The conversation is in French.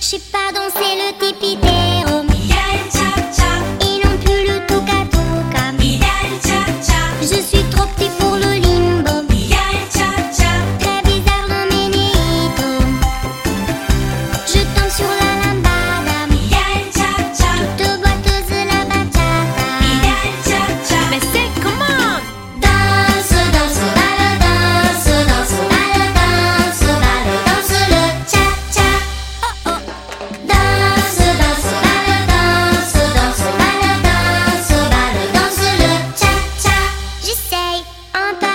J'ai pas dansé le tipi あんた